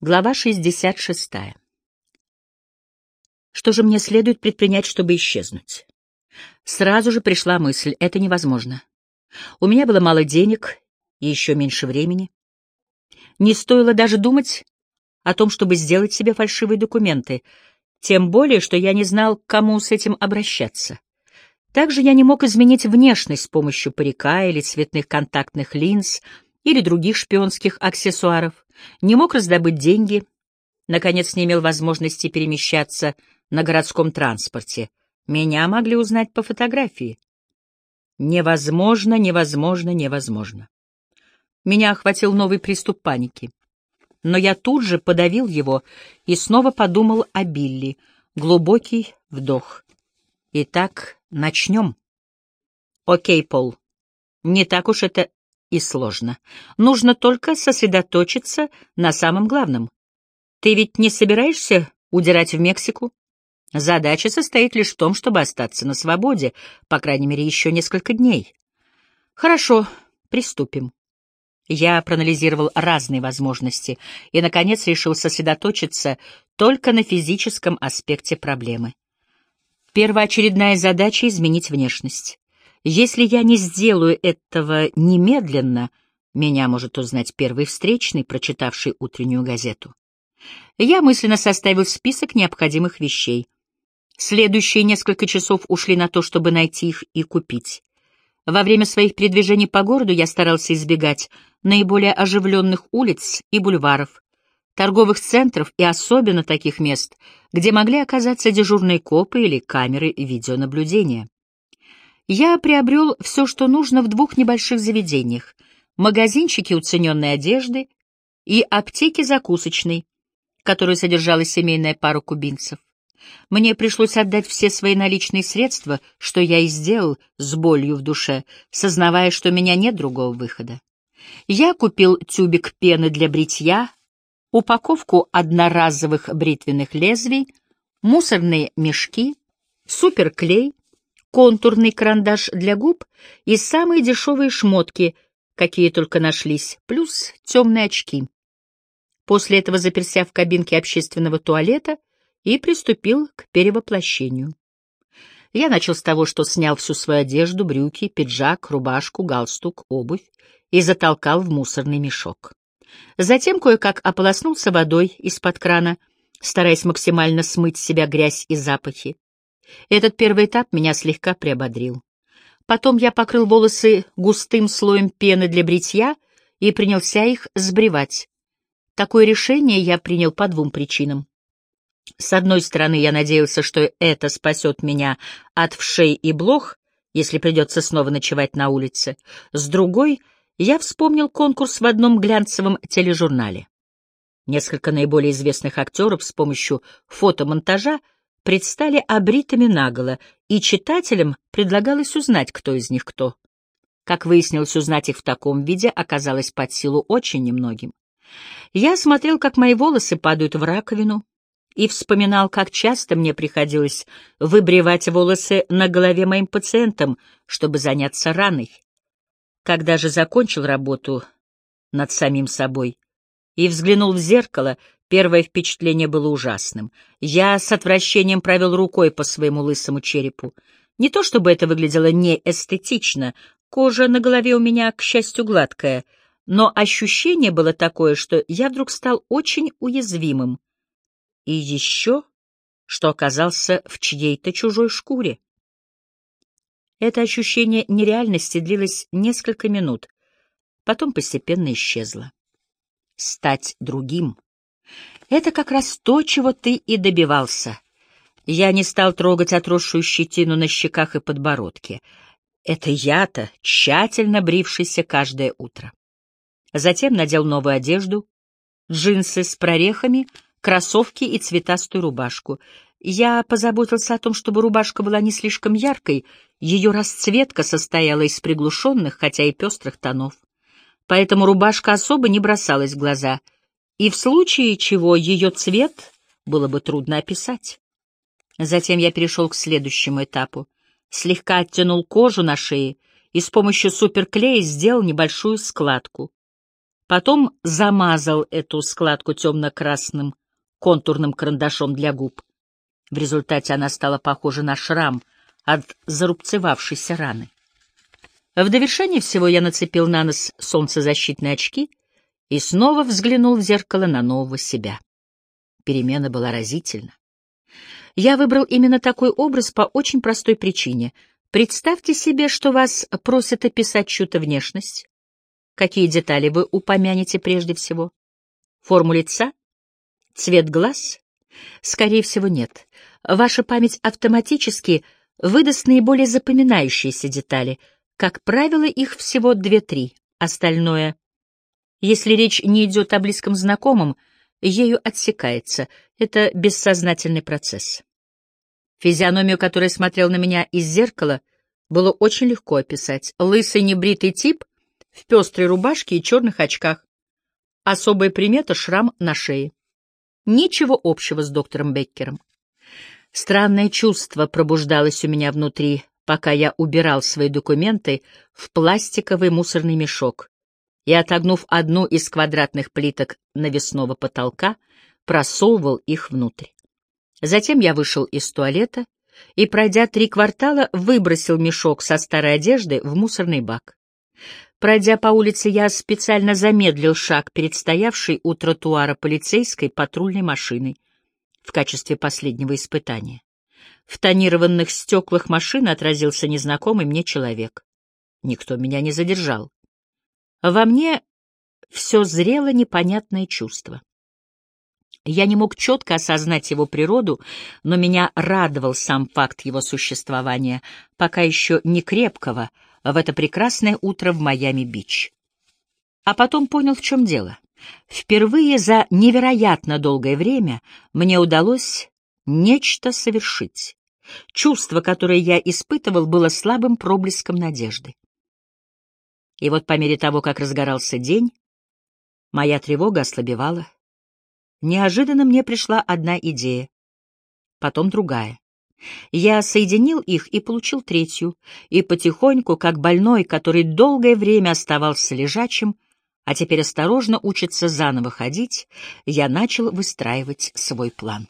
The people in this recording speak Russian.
Глава 66. Что же мне следует предпринять, чтобы исчезнуть? Сразу же пришла мысль, это невозможно. У меня было мало денег и еще меньше времени. Не стоило даже думать о том, чтобы сделать себе фальшивые документы, тем более, что я не знал, к кому с этим обращаться. Также я не мог изменить внешность с помощью парика или цветных контактных линз или других шпионских аксессуаров не мог раздобыть деньги, наконец не имел возможности перемещаться на городском транспорте. Меня могли узнать по фотографии. Невозможно, невозможно, невозможно. Меня охватил новый приступ паники. Но я тут же подавил его и снова подумал о Билли. Глубокий вдох. Итак, начнем. Окей, Пол. Не так уж это и сложно. Нужно только сосредоточиться на самом главном. Ты ведь не собираешься удирать в Мексику? Задача состоит лишь в том, чтобы остаться на свободе, по крайней мере, еще несколько дней. Хорошо, приступим. Я проанализировал разные возможности и, наконец, решил сосредоточиться только на физическом аспекте проблемы. Первоочередная задача — изменить внешность. Если я не сделаю этого немедленно, меня может узнать первый встречный, прочитавший утреннюю газету. Я мысленно составил список необходимых вещей. Следующие несколько часов ушли на то, чтобы найти их и купить. Во время своих передвижений по городу я старался избегать наиболее оживленных улиц и бульваров, торговых центров и особенно таких мест, где могли оказаться дежурные копы или камеры видеонаблюдения. Я приобрел все, что нужно в двух небольших заведениях — магазинчике уцененной одежды и аптеке закусочной, в которой содержалась семейная пара кубинцев. Мне пришлось отдать все свои наличные средства, что я и сделал с болью в душе, сознавая, что у меня нет другого выхода. Я купил тюбик пены для бритья, упаковку одноразовых бритвенных лезвий, мусорные мешки, суперклей, контурный карандаш для губ и самые дешевые шмотки, какие только нашлись, плюс темные очки. После этого заперся в кабинке общественного туалета и приступил к перевоплощению. Я начал с того, что снял всю свою одежду, брюки, пиджак, рубашку, галстук, обувь и затолкал в мусорный мешок. Затем кое-как ополоснулся водой из-под крана, стараясь максимально смыть с себя грязь и запахи. Этот первый этап меня слегка приободрил. Потом я покрыл волосы густым слоем пены для бритья и принялся их сбривать. Такое решение я принял по двум причинам. С одной стороны, я надеялся, что это спасет меня от вшей и блох, если придется снова ночевать на улице. С другой, я вспомнил конкурс в одном глянцевом тележурнале. Несколько наиболее известных актеров с помощью фотомонтажа предстали обритыми наголо, и читателям предлагалось узнать, кто из них кто. Как выяснилось, узнать их в таком виде оказалось под силу очень немногим. Я смотрел, как мои волосы падают в раковину, и вспоминал, как часто мне приходилось выбривать волосы на голове моим пациентам, чтобы заняться раной. Когда же закончил работу над самим собой и взглянул в зеркало, Первое впечатление было ужасным. Я с отвращением провел рукой по своему лысому черепу. Не то чтобы это выглядело неэстетично, кожа на голове у меня, к счастью, гладкая, но ощущение было такое, что я вдруг стал очень уязвимым. И еще, что оказался в чьей-то чужой шкуре. Это ощущение нереальности длилось несколько минут, потом постепенно исчезло. Стать другим — это как раз то, чего ты и добивался. Я не стал трогать отросшую щетину на щеках и подбородке. Это я-то, тщательно брившийся каждое утро. Затем надел новую одежду, джинсы с прорехами, кроссовки и цветастую рубашку. Я позаботился о том, чтобы рубашка была не слишком яркой, ее расцветка состояла из приглушенных, хотя и пестрых тонов. Поэтому рубашка особо не бросалась в глаза — и в случае чего ее цвет было бы трудно описать. Затем я перешел к следующему этапу. Слегка оттянул кожу на шее и с помощью суперклея сделал небольшую складку. Потом замазал эту складку темно-красным контурным карандашом для губ. В результате она стала похожа на шрам от зарубцевавшейся раны. В довершение всего я нацепил на нос солнцезащитные очки и снова взглянул в зеркало на нового себя. Перемена была разительна. Я выбрал именно такой образ по очень простой причине. Представьте себе, что вас просят описать чью-то внешность. Какие детали вы упомянете прежде всего? Форму лица? Цвет глаз? Скорее всего, нет. Ваша память автоматически выдаст наиболее запоминающиеся детали. Как правило, их всего две-три. Остальное, если речь не идет о близком знакомом, ею отсекается. Это бессознательный процесс. Физиономию, которая смотрела на меня из зеркала, было очень легко описать. Лысый небритый тип в пестрой рубашке и черных очках. Особая примета — шрам на шее. Ничего общего с доктором Беккером. Странное чувство пробуждалось у меня внутри, пока я убирал свои документы в пластиковый мусорный мешок и, отогнув одну из квадратных плиток навесного потолка, просовывал их внутрь. Затем я вышел из туалета и, пройдя три квартала, выбросил мешок со старой одеждой в мусорный бак. Пройдя по улице, я специально замедлил шаг перед стоявшей у тротуара полицейской патрульной машиной в качестве последнего испытания. В тонированных стеклах машины отразился незнакомый мне человек. Никто меня не задержал. Во мне все зрело непонятное чувство. Я не мог четко осознать его природу, но меня радовал сам факт его существования, пока еще не крепкого, в это прекрасное утро в Майами-Бич. А потом понял, в чем дело. Впервые за невероятно долгое время мне удалось нечто совершить. Чувство, которое я испытывал, было слабым проблеском надежды. И вот по мере того, как разгорался день, моя тревога ослабевала. Неожиданно мне пришла одна идея, потом другая. Я соединил их и получил третью, и потихоньку, как больной, который долгое время оставался лежачим, а теперь осторожно учится заново ходить, я начал выстраивать свой план.